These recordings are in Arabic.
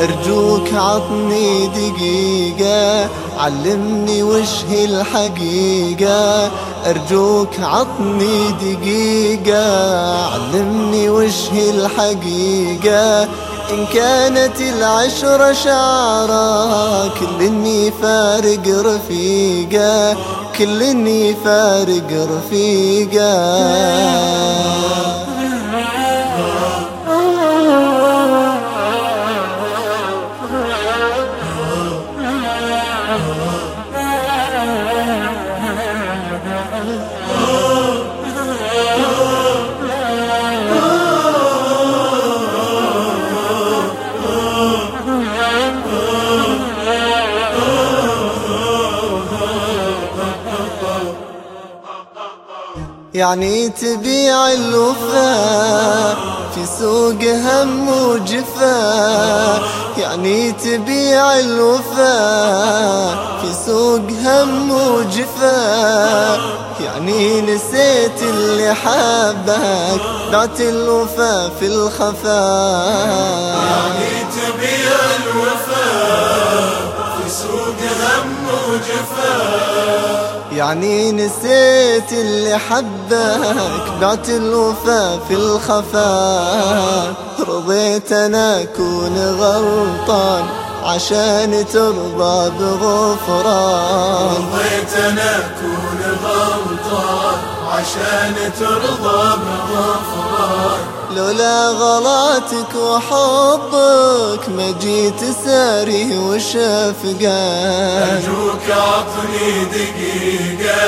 أرجوك عطني دقيقة علمني وش هي الحقيقة. أرجوك عطني دقيقة علمني وش هي الحقيقة. إن كانت العشرة شعرة كل إني فارق رفيقة. كل إني فارق رفيقة. يعني تبيع الوفاء في سوق هم وجفاء يعني تبيع الوفاء في سوق هم وجفاء يعني نسيت اللي حبك بعت الوفاء في الخفاء يعني تبيع الوفاء في سوق هم وجفاء يعني نسيت اللي حبك بعت الوفا في الخفاء رضيت أنا أكون غلطان. عشان ترضى بغفران رضيت أنا أكون غلطان عشان ترضى بغفران لولا غلاتك وحبك ما جيت ساري وشفقان أرجوك أعطني دقيقة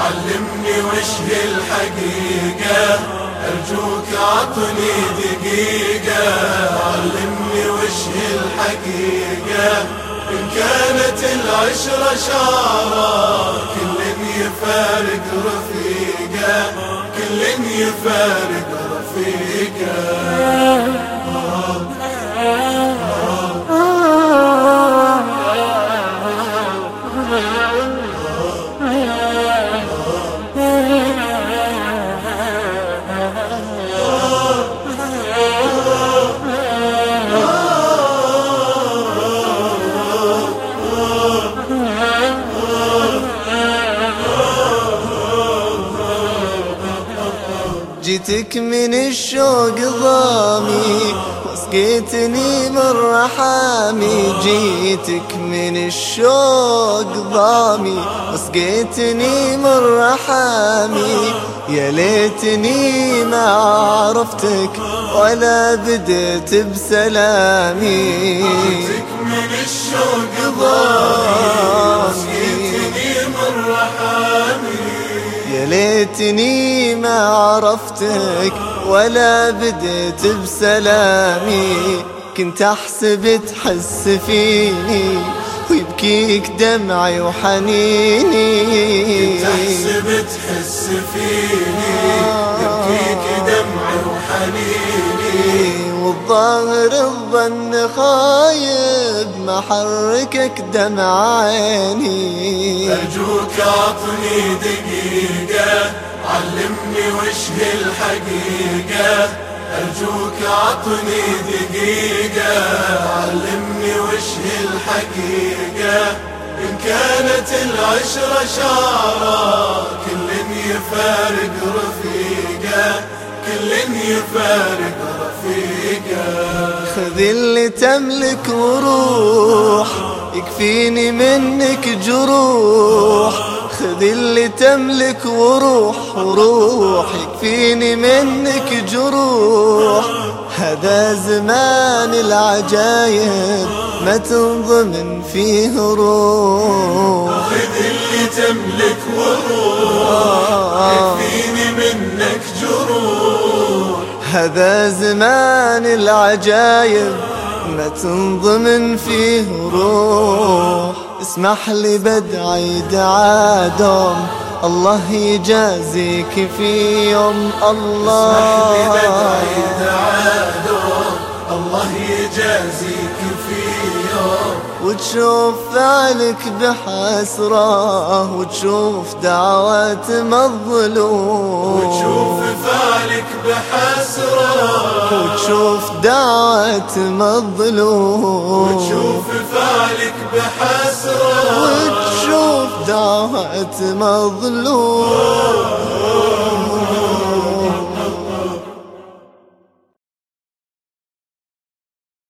علمني وش هي الحقيقة. أرجوك أعطني دقيقة علمني الحقيقة إن كانت العشرة شعرة كل يفارق رفيقة كل يفارق رفيقة. جيتك من الشوق ضامي وسقيتني من رحامي. جيتك من الشوق ضامي وسقيتني من رحامي. يا ليتني ما عرفتك ولا بديت بسلامي. ليتني ما عرفتك ولا بديت بسلامي. كنت أحسب تحس فيني ويبكيك دمعي وحنيني. تحسب تحس فيني يبكيك دمعي وحنيني. والظاهر الظن خايب ما حركك دمع عيني. أرجوك أعطني دقيقة علمني وش الحقيقة. أرجوك أعطني دقيقة علمني وش الحقيقة. إن كانت العشرة شعرة كل يفارق رفيقة. كل يفارق رفيقة. خذ اللي تملك وروح يكفيني منك جروح. خذ اللي تملك وروح وروح يكفيني منك جروح. هذا زمان العجايب ما تنضمن فيه روح. خذ اللي تملك وروح يكفيني منك جروح هذا زمان العجايب ما تنضمن فيه روح. اسمح لي بدعي دعاء دوم الله يجازيك في يوم الله. اسمح لي بدعي دعاء دوم الله يجازيك في يوم وتشوف فعلك بحسرة وتشوف دعوة مظلوم. وتشوف بحسرة. وتشوف دعوة مظلوم. وتشوف فعلك بحسرة. وتشوف دعوة مظلوم.